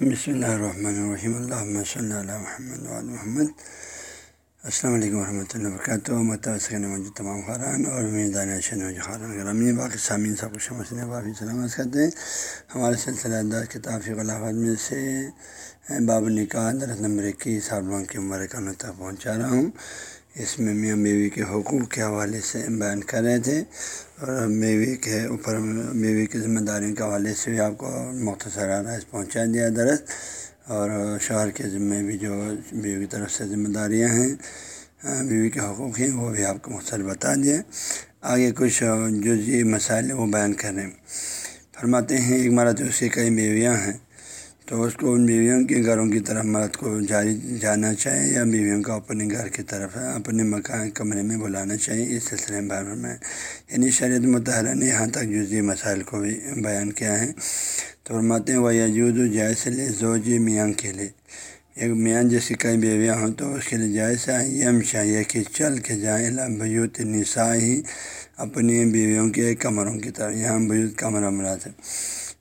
بسم اللہ الرحمن الرحیم اللہ صلی اللہ محمد محمد السلام علیکم ورحمۃ اللہ وبرکاتہ متوسع موجود تمام خران اور میدان خارن گرامی باقی سامعین سب کچھ مسئلہ باقی سلامت کرتے ہیں ہمارے سلسلہ دار کتاب غلافت میں سے باب نکاح درخت نمبر اکیس عالم کی عمر تک پہنچا رہا ہوں اس میں میاں بیوی کے حقوق کے حوالے سے بیان کر رہے تھے اور بیوی کے اوپر بیوی کی ذمہ داریوں کے حوالے سے بھی آپ کو مختصر رائس پہنچا دیا درست اور شوہر کے ذمے بھی جو بیوی کی طرف سے ذمہ داریاں ہیں ہاں، بیوی کے حقوق ہیں، وہ بھی آپ کو مختصر بتا دیا۔ آگے کچھ جو جی مسائل وہ بیان کر رہے ہیں۔ فرماتے ہیں، ایک مرد اس کی کئی بیویاں ہیں۔ تو اس کو ان بیویوں کے گھروں کی طرف مرد کو جاری جانا چاہیے یا بیویوں کو اپنے گھر کی طرف اپنے مکان کمرے میں بلانا چاہیے؟ اس سلسلے میں بار میں یعنی شریعت متحرہ نے یہاں تک جزی مسائل کو بھی بیان کیا ہے۔ تو فرماتے ہیں وہ یجود جائز لے زوجی میاں کے لیے۔ ایک میاں جیسی کئی بیویاں ہوں تو اس کے لیے جائز ہے۔ یم چاہیے کہ چل کے جائیں۔ بیوت نسا ہی اپنی بیویوں کے کمروں کی طرف۔ یہاں بیوت کمرہ مراد ہے۔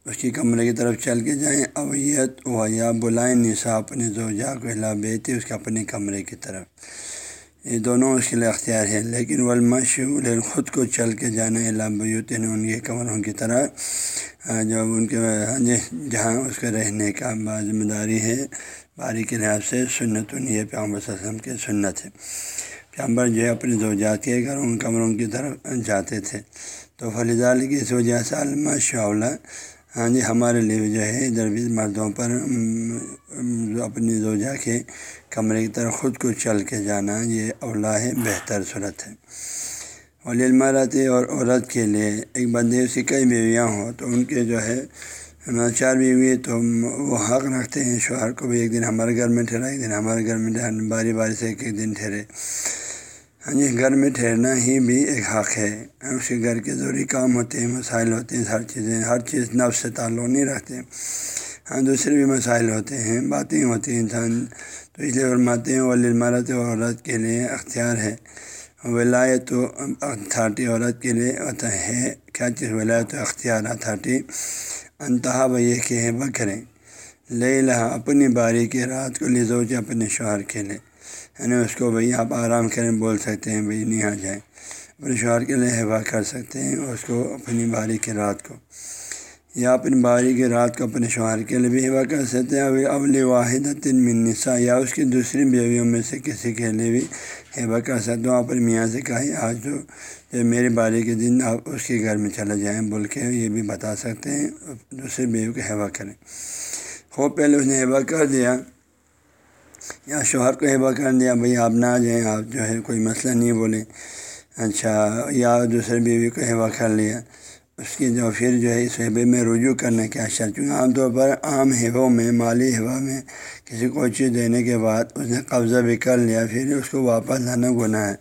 اس کی کمرے کی طرف چل کے جائیں۔ اویت و یا بلائیں نسا اپنے زوجا کو ہلا بیتی اس کے اپنے کمرے کی طرف۔ یہ دونوں اس کے لیے اختیار ہے لیکن لیکن خود کو چل کے جانا بیوت نے ان کے کمروں کی طرف جب ان کے ہاں جی، جہاں اس کے رہنے کا ذمہ داری ہے۔ باری کے لحاظ سے سنت یہ پیامبر وسلم کے سنت ہے پیامبر جو ہے اپنے زوجات کے گھروں کمروں کی طرف جاتے تھے۔ تو فلیدال کی اس وجہ سے علامہ شعلہ ہاں جی ہمارے لیے جو ہے درویز مردوں پر اپنی زوجہ کے کمرے کی طرف خود کو چل کے جانا، یہ اولا ہے بہتر صورت ہے۔ ولی رہتے اور عورت کے لیے ایک بندے اسی کئی بیویاں ہوں تو ان کے جو ہے چار بیوی تو وہ حق رکھتے ہیں، شوہر کو بھی ایک دن ہمارے گھر میں ٹھہرا ایک دن ہمارے گھر میں ٹھہرا باری باری سے ایک ایک دن ٹھہرے۔ جی گھر میں ٹھہرنا ہی بھی ایک حق ہے۔ اس کے گھر کے ضروری کام ہوتے ہیں، مسائل ہوتے ہیں، ہر چیزیں، ہر چیز نفس سے تعلق نہیں رکھتے۔ ہاں دوسرے بھی مسائل ہوتے ہیں، باتیں ہوتی ہیں انسان۔ تو اس لیے فرماتے ہیں ولی مرت عورت کے لیے اختیار ہے۔ ولایت و اتھارٹی عورت کے لیے ہے۔ کیا چیز؟ ولایت و اختیار اتھارٹی انتہا بھائی کہ ہے بکریں لے لہا اپنی باری کے رات کو لزوج اپنے شوہر کے لیے۔ یعنی اس کو بھائی آپ آرام کریں، بول سکتے ہیں، بھائی نہیں آ جائیں۔ اپنے شوہر کے لیے ہوا کر سکتے ہیں اس کو اپنی باری کے رات کو۔ یا اپنی باری کی رات کو اپنے شوہر کے لیے بھی ہوا کر سکتے ہیں۔ ابل واحد تین منسا یا اس کی دوسری بیویوں میں سے کسی کے لیے بھی ہوا کر سکتے ہوں اپنے میاں سے کہیں آج جو میری باری کے دن آپ اس کے گھر میں چلے جائیں۔ بول کے یہ بھی بتا سکتے ہیں، دوسری بیوی کو ہوا کریں۔ خوب پہلے اس نے ہوا کر دیا۔ یا شوہر کو ہیبا کر دیا، بھائی آپ نہ جائیں، آپ جو ہے کوئی مسئلہ نہیں بولیں۔ اچھا یا دوسرے بیوی کو ہیبا کر لیا۔ اس کی جو پھر جو ہے اس حبے میں رجوع کرنے کے اشر چونکہ عام طور پر عام ہیبوں میں، مالی ہوا میں کسی کو چیز دینے کے بعد اس نے قبضہ بھی کر لیا، پھر اس کو واپس لانا گناہ ہے۔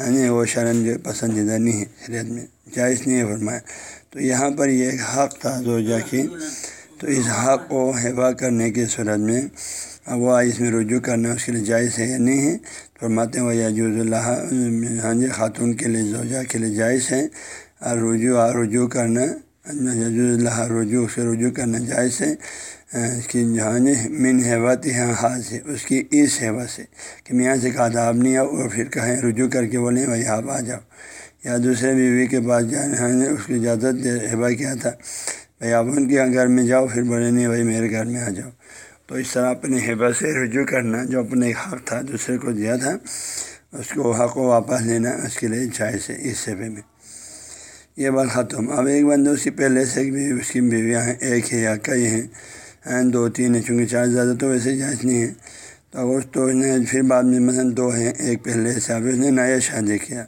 ہاں جی وہ شرم جو پسندیدہ نہیں ہے شریعت میں، جائز نہیں ہے فرمایا۔ تو یہاں پر یہ حق تھا زوجہ کی۔ تو اس حق کو ہیبا کرنے کی صورت میں وہ اس میں رجوع کرنا اس کے لیے جائز ہے یا نہیں ہے، فرماتے ہیں وہ یاجوز اللہ ہاں جی خاتون کے لیے، زوجہ کے لیے جائز ہے۔ اور رجوع رجوع کرنا، یجوز اللہ رجوع سے رجوع کرنا جائز ہے۔ اس کی جہاں من حیبت یہاں ہاتھ سے، اس کی اس حیبت سے کہ میاں سے کہا تھا، آپ نہیں آؤ، اور پھر کہیں رجوع کر کے بولیں بھائی آپ آ جاؤ۔ یا دوسرے بیوی کے پاس جانے ہاں اس کی اجازت حیبہ کیا تھا، بھائی آپ ان کے گھر میں جاؤ، پھر بولے نہیں بھائی میرے گھر میں آ جاؤ۔ تو اس طرح اپنے حبا سے رجوع کرنا جو اپنے حق تھا، دوسرے کو دیا تھا، اس کو حق کو واپس لینا اس کے لیے جائز ہے اس صفحے میں۔ یہ بات ختم۔ اب ایک بندے اس کی پہلے سے بھی اس کی بیویاں ہیں، ایک ہے یا کئی ہیں دو، تین ہیں، چونکہ چار زیادہ تو ویسے جائز نہیں ہے تو اس تو اس نے پھر بعد میں مثلاً دو ہیں، ایک پہلے سے، اب اس نے نیا شادی کیا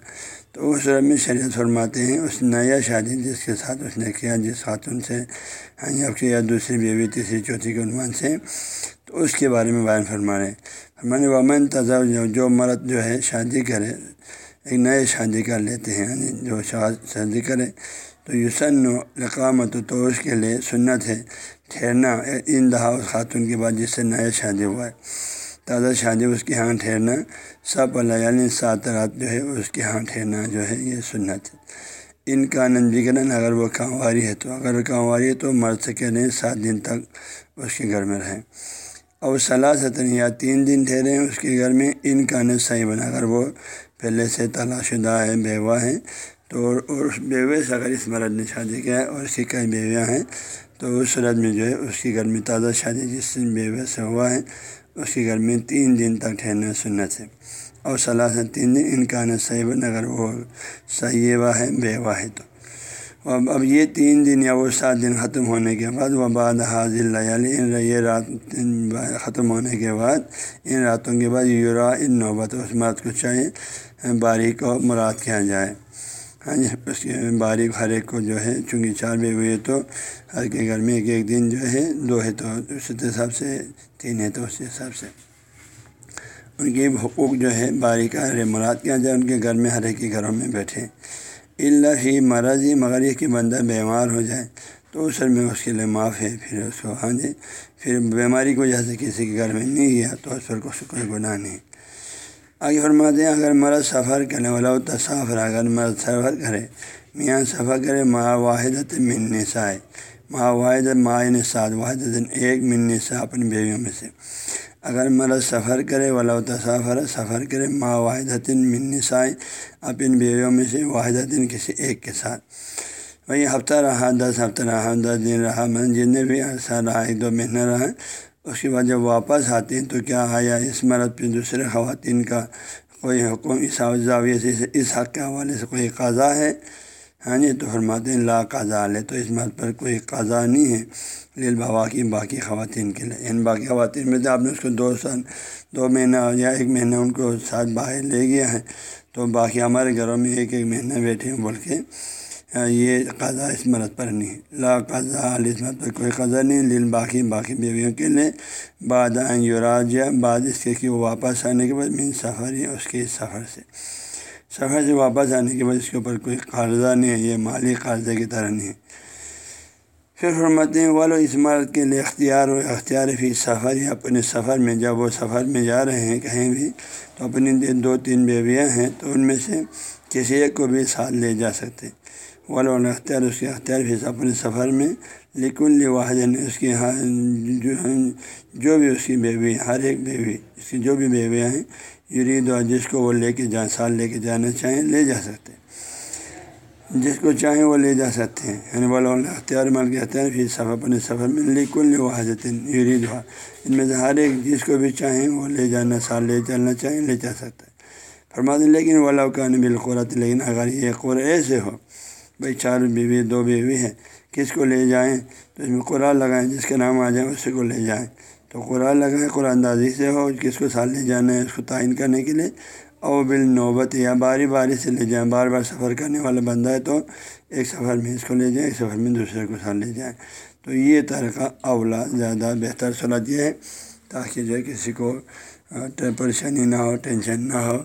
تو اس رب میں شریعت فرماتے ہیں، اس نیا شادی جس کے ساتھ اس نے کیا، جس خاتون سے یعنی ہاں اب یا دوسری بیوی، تیسری، چوتھی کے عنوان سے، تو اس کے بارے میں بیان فرما رہے ہیں۔ فرمانے، ومن تضا جو مرد جو ہے، شادی کرے، ایک نئے شادی کر لیتے ہیں یعنی جو شادی کرے، تو یوسن و اقامت تو اس کے لیے سنت ہے، ٹھہرنا، ان دہا اس خاتون کے بعد جس سے نیا شادی ہوا ہے۔ تازہ شادی اس کے ہاں ٹھہرنا، سب اللہ یعنی سات رات جو ہے اس کے ہاں ٹھہرنا جو ہے یہ سنت۔ ان کا ننجگرن اگر وہ کانواری ہے تو، اگر کانواری ہے تو مرد سے کہہ سات دن تک اس کے گھر میں رہیں۔ اور سلاستن یا تین دن ٹھہریں اس کے گھر میں، ان کا نت صحیح بنا۔ اگر وہ پہلے سے طلاق شدہ ہے، بیوہ ہیں تو اور اس بیوے سے اگر اس مرد نے شادی کیا ہے اور اس کی کئی بیویاں ہیں، تو اس صورت میں جو ہے اس کے گھر میں تازہ شادی جس دن بیوے سے ہوا ہے اس کے گھر میں تین دن تک ٹھہرنا سنت ہے۔ اور صلاح سے تین دن ان کا صحیح اگر وہ صحیح ہے بیوہ ہے تو۔ اب اب یہ تین دن یا وہ سات دن ختم ہونے کے بعد، وہ بعد حاضر لیالی، ان یہ رات ختم ہونے کے بعد، ان راتوں کے بعد یورا ان نوبت اس مرد کو چاہے باریک کو مراد کیا جائے۔ ہاں جی اس کے باریک ہر ایک کو جو ہے، چونکہ چار بے ہوئے تو ہر کے گھر میں ایک ایک دن جو ہے، دو ہے تو اس حساب سے، تین ہے تو اس حساب سے۔ ان کے حقوق جو ہے، باریک مراد کیا جائے ان کے گھر میں، ہر ایک کے گھروں میں بیٹھے۔ اللہ ہی مرض ہی مگر یہ کہ بندہ بیمار ہو جائے، تو اس میں اس کے لیے معاف ہے، پھر اس کو ہاں جی پھر بیماری کی وجہ سے کسی کے گھر میں نہیں گیا، تو اس پر کوئی گناہ نہیں۔ آگے فرماتے ہیں، اگر مرض سفر کرنے والا تصافر اگر مرض سفر کرے، میاں سفر کرے، ماں واحد من سائے ماں واحد ماں سات واحد ایک من سا اپنی بیویوں میں سے۔ اگر مرض سفر کرے ولا تصافر سفر کرے، ماں واحد من سائے اپنی بیویوں میں سے واحد کسی ایک کے ساتھ۔ وہی ہفتہ رہا، دس ہفتہ رہا، دس دن رہا من جتنے بھی عرصہ رہا، ایک دو مہینہ رہا اس کے بعد جب واپس آتے ہیں تو کیا آیا اس مرض پہ دوسرے خواتین کا کوئی حکم؟ اس زاویے سے اس حق کے حوالے سے کوئی قضا ہے؟ ہاں جی تو فرماتے ہیں لا قضا لے تو اس مرض پر کوئی قضا نہیں ہے۔ لیل بابا کی باقی خواتین کے لیے ان باقی خواتین میں سے آپ نے اس کو دو سال، دو مہینہ یا ایک مہینہ ان کو ساتھ باہر لے گیا ہے۔ تو باقی ہمارے گھروں میں ایک ایک مہینہ بیٹھے ہیں، بول کے یہ قضا اس مرد پر نہیں۔ لا قضا مرد پر کوئی قضا نہیں۔ لیل باقی باقی بیویوں کے لیے۔ بعد یوراج یا بعد اس کے کہ وہ واپس آنے کے بعد مین سفر ہے اس کے سفر سے۔ سفر سے واپس آنے کے بعد اس کے اوپر کوئی قرضہ نہیں ہے، یہ مالی قرضے کی طرح نہیں ہے۔ پھر حرمت والو اس مرد کے لیے اختیار ہو، اختیار فی سفر یا اپنے سفر میں، جب وہ سفر میں جا رہے ہیں کہیں بھی، تو اپنی دو تین بیویاں ہیں، تو ان میں سے کسی ایک کو بھی ساتھ لے جا سکتے والا اختیار اس کے اختیار فیس اپنے سفر میں، لیکن واحد اس کی ہاں جو بھی اس کی بیوی، ہر ایک بیوی، اس کی جو بھی بیویاں ہیں، یرید اور جس کو وہ لے کے جا، سال لے کے جانا چاہیں، لے جا سکتے جس کو چاہیں وہ لے جا سکتے ہیں۔ یعنی والا اختیار، مال کے اختیار فی سفر اپنے سفر میں، لیکن واحد یرید ہوا۔ ان میں سے ہر ایک جس کو بھی چاہیں وہ لے جانا، سال لے چلنا چاہیں، لے جا سکتا ہے۔ فرماتے لیکن والا کا بالقرت لیکن اگر یہ قور ایسے ہو بھائی چار بیوی، دو بیوی ہے کس کو لے جائیں؟ تو اس میں قرآن لگائیں، جس کا نام آ جائے اسی کو لے جائیں۔ تو قرآن لگائیں، قرآن اندازی سے ہو، کس کو سال لے جانا ہے، اس کو تعین کرنے کے لیے۔ او بال نوبت یا باری باری سے لے جائیں۔ بار بار سفر کرنے والا بندہ ہے تو ایک سفر میں اس کو لے جائیں، ایک سفر میں دوسرے کو ساتھ لے جائیں۔ تو یہ طریقہ اولا زیادہ بہتر صورت یہ ہے، تاکہ جو ہے کسی کو پریشانی نہ ہو، ٹینشن نہ ہو،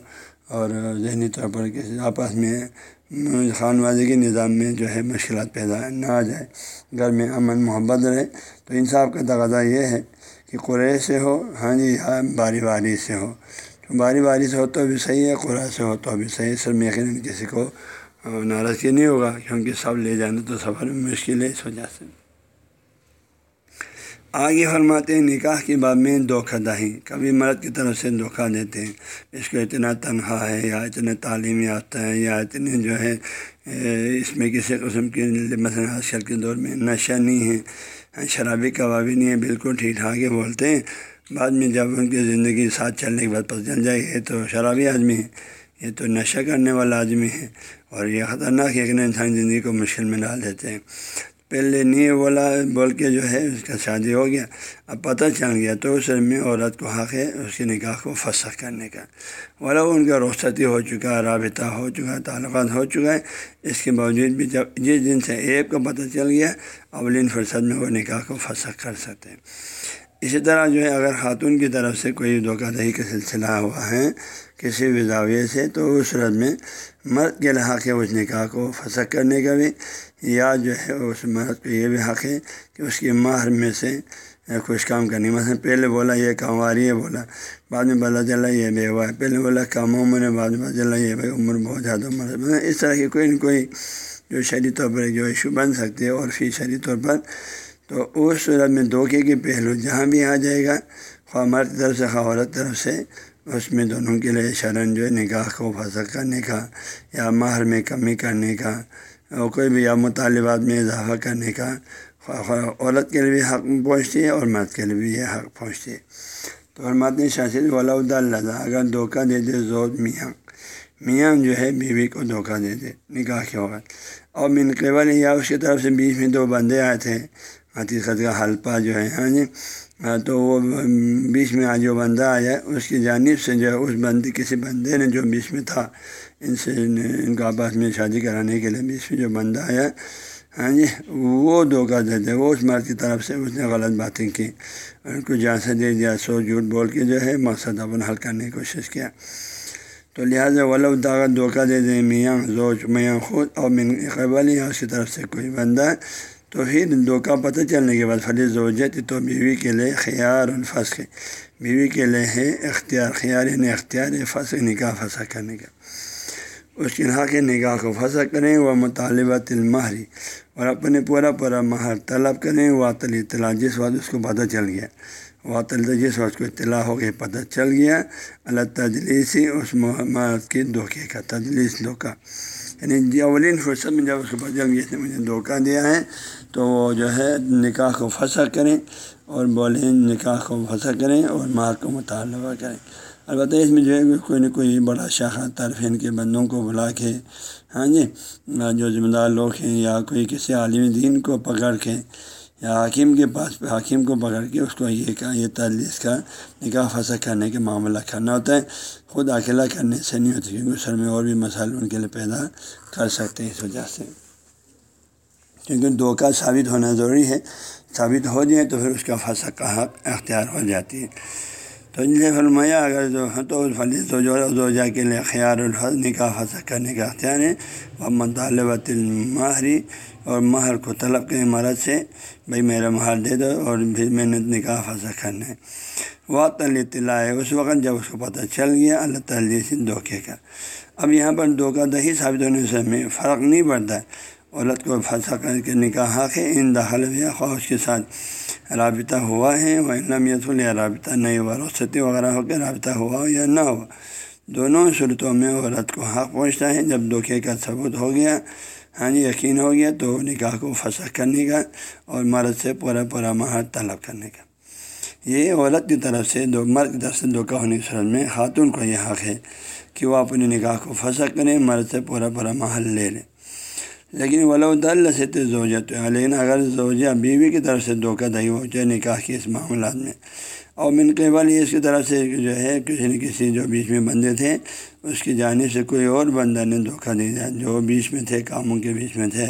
اور ذہنی طور پر کسی آپس میں خانوادگی کے نظام میں جو ہے مشکلات پیدا نہ آ جائے۔ گھر میں امن، محبت رہے۔ تو انصاف کا تقاضا یہ ہے کہ قرے سے ہو ہاں جی ہاں باری باری سے ہو۔ تو باری باری سے ہو تو بھی صحیح ہے قرآن سے ہو تو بھی صحیح ہے۔ سر میں یقیناً کسی کو ناراضگی نہیں ہوگا، کیونکہ سب لے جانا تو سفر میں مشکل ہے، اس وجہ سے۔ آگے فرماتے ہیں، نکاح کے بعد میں دھوکہ دہی کبھی مرد کی طرف سے دھوکہ دیتے ہیں۔ اس کو اتنا تنخواہ ہے یا اتنے تعلیم یافتہ ہے یا اتنے جو ہے اس میں کسی قسم کی مثلاً آج کل کے دور میں نشہ نہیں ہے۔ شرابی کبابی نہیں ہے، بالکل ٹھیک ٹھاک ہے بولتے ہیں۔ بعد میں جب ان کی زندگی ساتھ چلنے کے بعد پتہ چل جائے گی تو شرابی آدمی ہے، یہ تو نشہ کرنے والا آدمی ہے۔ اور یہ خطرناک ہے کہ انسانی زندگی کو مشکل میں ڈال دیتے ہیں۔ پہلے نہیں بولا بول کے جو ہے اس کا شادی ہو گیا۔ اب پتہ چل گیا تو اس میں عورت کو حق ہے اس کے نکاح کو فسخ کرنے کا۔ والا ان کا رخصتی ہو چکا ہے رابطہ ہو چکا ہے تعلقات ہو چکا ہے، اس کے باوجود بھی جب جس دن سے ایک کو پتہ چل گیا، اولین فرصت میں وہ نکاح کو فسخ کر سکتے ہیں۔ اسی طرح جو ہے، اگر خاتون کی طرف سے کوئی دھوکہ دہی کا سلسلہ ہوا ہے کسی بھی زاویے سے، تو اس صورت میں مرد کے لحاظ ہے اس نکاح کو فسخ کرنے کا بھی یا جو ہے اس مرد کو یہ بھی حق ہے کہ اس کی ماہر میں سے کچھ کام کرنی مثلا پہلے بولا یہ کامواری ہے بولا، بعد میں بلا چلا یہ بیوہ ہے۔ پہلے بولا کم عمر ہے، بعد میں چلا یہ بھائی عمر بہت زیادہ عمر ہے۔ اس طرح کی کوئی نہ کوئی جو شرعی طور پر جو ایشو بن سکتے ہیں اور فی شرعی طور پر، تو اس صورت میں دھوکے کے پہلو جہاں بھی آ جائے گا، خواہ مرد طرف سے، خواہ عورت طرف سے، اس میں دونوں کے لیے شرن جو ہے نکاح کو پھنسا کرنے کا یا مہر میں کمی کرنے کا کوئی بھی یا مطالبات میں اضافہ کرنے کا عورت کے لیے بھی حق پہنچتی ہے اور مرد کے لیے بھی یہ حق پہنچتی ہے۔ تو فرماتے شاشد ولاود اللہ اگر دھوکہ دے دے زود میاں۔ میاں جو ہے بیوی کو دھوکہ دے دے، نکاح کے وقت۔ اور من قبل یا اس کی طرف سے بیچ میں دو بندے آئے تھے حقیقت کا حلپہ جو ہے ہاں جی۔ تو وہ بیچ میں آج جو بندہ آیا، اس کی جانب سے جو ہے، اس بندے کسی بندے نے جو بیچ میں تھا ان سے ان کو آپس میں شادی کرانے کے لیے بیچ میں جو بندہ آیا ہاں جی وہ دھوکہ دیتے وہ اس مرد کی طرف سے اس نے غلط باتیں کی، ان کو جہاں سے دے دیا، سو جھوٹ بول کے جو ہے مقصد اپنا حل کرنے کی کوشش کیا۔ تو لہٰذا ولو داغت دھوکہ دے دیں میاں زوج، میاں خود اور من قبل یا اس کی طرف سے کوئی بندہ، تو پھر دھوکہ پتہ چلنے کے بعد فلی زوجت، تو بیوی کے لیے خیار الفص بیوی کے لیے ہے اختیار، خیار یعنی اختیار فص نکاح پھنسا کرنے کا۔ اس کے حق نگاہ کو پھنسا کریں وہ مطالبہ تلمہری اور اپنے پورا پورا مہر طلب کریں وہ تلی اطلاع جس وقت اس کو پتہ چل گیا۔ وہ تل جس وقت کو اطلاع ہو گئی پتہ چل گیا، اللہ تجلیسی اس محمد کی دھوکے کا، تجلیس دھوکہ یعنی جی اولین فرصت میں جب اس کو پتہ چل گیا، اس نے مجھے دھوکہ دیا ہے، تو وہ جو ہے نکاح کو پھنسا کریں اور بولیں نکاح کو پھنسا کریں اور ماں کو مطالبہ کریں۔ البتہ اس میں جو ہے کوئی نہ کوئی بڑا شاخہ طرفین یعنی کے بندوں کو بلا کے ہاں جی جو ذمہ دار لوگ ہیں یا کوئی کسی عالم دین کو پکڑ کے یا حکیم کے پاس حکیم کو پکڑ کے اس کو یہ کا، یہ تجلیس کا نکاح پھنسا کرنے کے معاملہ کرنا ہوتا ہے۔ خود اکیلا کرنے سے نہیں ہوتی کیونکہ سر میں اور بھی مسائل ان کے لیے پیدا کر سکتے ہیں اس وجہ سے۔ کیونکہ دھوکہ ثابت ہونا ضروری ہے، ثابت ہو جائے تو پھر اس کا پھنسا کا حق اختیار ہو جاتی ہے۔ تو ان سے فرمایا، اگر جو تو فلی تو جو جا کے لیے خیال الفظ نکاح پھنسا کرنے کا اختیار ہے یعنی وہ مطالبۃ الماہری اور مہر کو طلب کے مرض سے، بھائی میرا مہر دے دو، اور پھر میں نے نکاح پھنسا کرنا ہے۔ وہ تل اطلاع ہے، اس وقت جب اس کو پتہ چل گیا، اللہ تعالی سے دھوکے کا۔ اب یہاں پر دھوکہ دہی ثابت ہونے سے ہمیں فرق نہیں پڑتا۔ ہے عورت کو پھنسا کر کے نکاح ہے، ان داخل یا خواہش کے ساتھ۔ رابطہ ہوا ہے وہ انمیت یا رابطہ نہیں ہوا رخصتی وغیرہ ہو کے رابطہ ہوا ہو یا نہ ہوا دونوں صورتوں میں عورت کو حق پہنچتا ہے، جب دھوکے کا ثبوت ہو گیا ہاں جی یقین ہو گیا، تو نکاح کو پھنسا کرنے کا اور مرد سے پورا پورا مہر طلب کرنے کا۔ یہ عورت کی طرف سے دو، مرد کی طرف سے دھوکہ ہونے کی صورت میں خاتون کو یہ حق ہے کہ وہ اپنی نکاح کو پھنسا کریں مرد سے پورا پورا محل لے لیں لیکن ولاد سے تو زوجت، لیکن اگر زوجہ بیوی کی طرف سے دھوکہ دہی ہو جائے نکاح کے اس معاملات میں۔ اور من قبل یہ اس کی طرف سے جو ہے، کسی نہ کسی جو بیچ میں بندے تھے، اس کی جانب سے کوئی اور بندہ نے دھوکہ دے دیا، جو بیچ میں تھے، کاموں کے بیچ میں تھے۔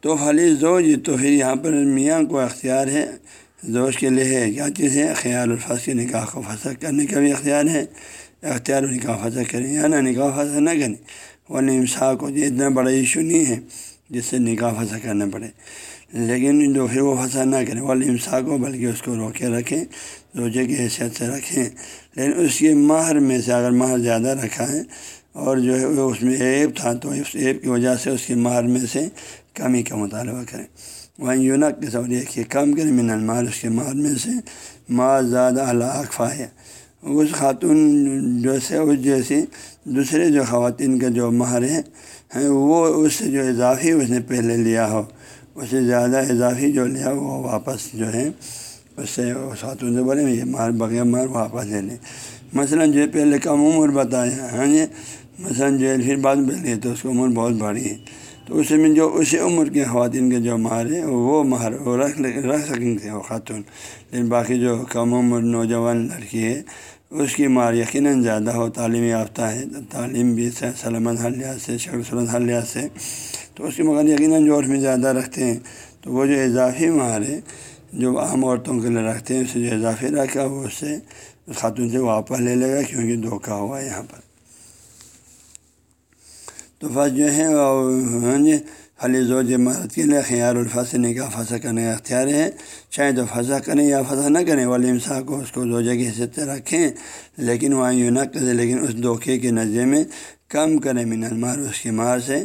تو خالی زوج تو پھر یہاں پر میاں کو اختیار ہے، زوج کے لیے ہے کیا چیز ہے؟ خیال الفاظ کے نکاح کو پھنسا کرنے کا بھی اختیار ہے۔ اختیار و نکاح پھنسا کریں یا نہ نکاح پھنسا نہ کریں۔ امسا کو اتنا بڑا ایشو نہیں ہے جس سے نکاح پھنسا کرنا پڑے۔ لیکن جو پھر وہ پھنسا نہ کریں والے امسا کو بلکہ اس کو روکے رکھیں، روزے کی حیثیت سے رکھیں۔ لیکن اس کے ماہر میں سے اگر ماہر زیادہ رکھا ہے اور جو ہے وہ اس میں ایپ تھا، تو اس ایپ کی وجہ سے اس کے ماہر میں سے کمی کا مطالبہ کریں۔ وہاں یونک کے سوریہ کہ کم کریں من المال، اس کے ماہر میں سے ماں زیادہ اقفا ہے اس خاتون جو سے اس جیسی دوسرے جو خواتین کا جو مہر ہے وہ اس سے جو اضافی اس نے پہلے لیا ہو۔ اس سے زیادہ اضافی جو لیا وہ واپس جو ہے اس سے اس خاتون سے بولے، یہ مار بغیر مار واپس لے لیں۔ مثلاً جو پہلے کم عمر بتایا ہاں جی؟ مثلاً جو پھر بعد میں لیے تو اس کی عمر بہت بڑی ہے۔ تو اس میں جو اسی عمر کے خواتین کے جو مہر ہے وہ مہر، وہ رکھ رکھ سکیں گے وہ خاتون۔ لیکن باقی جو کم عمر نوجوان لڑکی ہے، اس کی مار یقیناً زیادہ ہو، تعلیم یافتہ ہے، تعلیم بھی سلامت حال لحاظ سے شکل سلمت لحاظ سے۔ تو اس کی مگر یقیناً جو اس میں زیادہ رکھتے ہیں، تو وہ جو اضافی مہر ہے، جو عام عورتوں کے لیے رکھتے ہیں اسے جو اضافی رکھا، وہ اس سے خاتون سے واپس لے لے گا، کیونکہ دھوکہ ہوا ہے یہاں پر۔ تو بس جو ہے ہاں جی خالی زوج مرد کے لیے خیال الفاظ نکاح پھنسا کرنے کا اختیار ہے۔ چاہے تو پھنسا کریں یا پھنسا نہ کریں والم صاحب کو اس کو زوجہ کی حیثیت رکھیں۔ لیکن وہاں یوں نہ کریں لیکن اس دھوکے کے نظر میں کم کریں من المار اس کے مار سے۔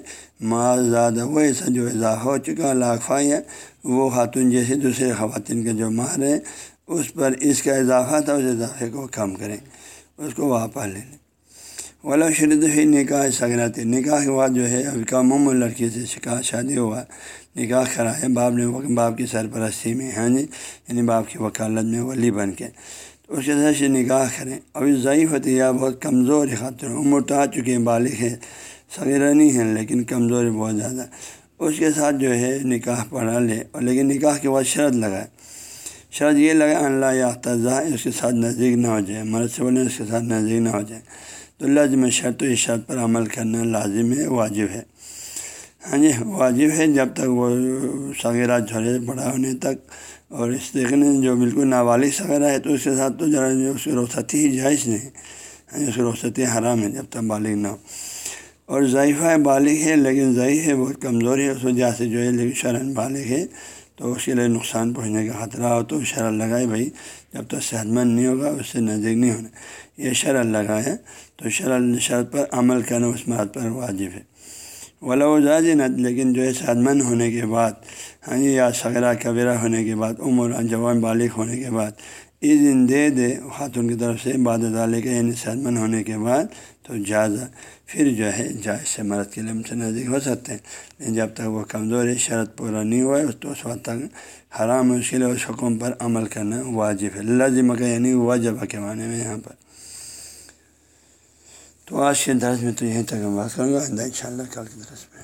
ماں زیادہ وہ ایسا جو اضافہ ہو چکا لاکھفہ ہے وہ خاتون جیسے دوسرے خواتین کے جو مہر ہے اس پر اس کا اضافہ تھا، اس اضافے کو کم کریں، اس کو واپس لے لیں۔ ولا شرد ہی نکاح سگراتے، نکاح کے بعد جو ہے ابھی کم عمر لڑکی سے شکا شادی ہوا، نکاح کرایا، باپ نے باپ کی سرپرستی میں ہاں جی؟ یعنی باپ کی وکالت میں ولی بن کے۔ تو اس کے ساتھ سے نکاح کریں۔ ابھی ضعیف ہوتی ہے بہت کمزور خاطر۔ عمر تو آ چکی ہے، بالغ ہے سگیرہ نہیں ہے، لیکن کمزور بہت زیادہ۔ اس کے ساتھ جو ہے نکاح پڑھا لے، اور لیکن نکاح کے بعد شرط لگائے۔ شرط یہ لگا اللہ یا تضا اس کے ساتھ نزدیک نہ ہو جائے، مرد سے بولے اس کے ساتھ نزدیک نہ ہو جائے۔ تو لازم شرط و اس شرط پر عمل کرنا لازم ہے، واجب ہے۔ ہاں جی واجب ہے جب تک وہ سغیرہ جھڑے بڑا ہونے تک اور اس دیکھنے جو بالکل نابالغ سغیرہ ہے تو اس کے ساتھ تو ذرا اس کی رخصتی ہی جائز نہیں ہاں جی اس کی رخصتی حرام ہے جب تک بالغ نہ ہو۔ اور ضعیفہ بالغ ہے، لیکن ضعیف ہے، بہت کمزور ہے۔ اس وجہ سے جو ہے لیکن شرن بالغ ہے۔ تو اس کے لیے نقصان پہنچنے کا خطرہ ہو تو شرح لگائے بھائی، جب تک صحت مند نہیں ہوگا، اس سے نزدیک نہیں ہونا۔ یہ شرح لگائے تو شرح شرط پر عمل کرنا اس بات پر واجب ہے۔ ولا وزاج نہ لیکن جو ہے صحت مند ہونے کے بعد ہاں جی، یا سغرا کبیرہ ہونے کے بعد، عمر جوان بالغ ہونے کے بعد دن دے دے، خاتون کی طرف سے بعد ڈالے کے یعنی صحت مند ہونے کے بعد، تو جائزہ پھر جو ہے، جائز سے مرد کے لیے سے نزدیک ہو سکتے ہیں۔ لیکن جب تک وہ کمزور ہے، شرط پورا نہیں ہوا ہے، تو اس وقت تک حرام ہے، اس کے لیے اس حکم پر عمل کرنا واجب ہے۔ لازم کا یعنی واجب کے معنی میں یہاں پر۔ تو آج کے درس میں تو یہیں تک ہم بات کروں گا ان شاء اللہ کل کے درس میں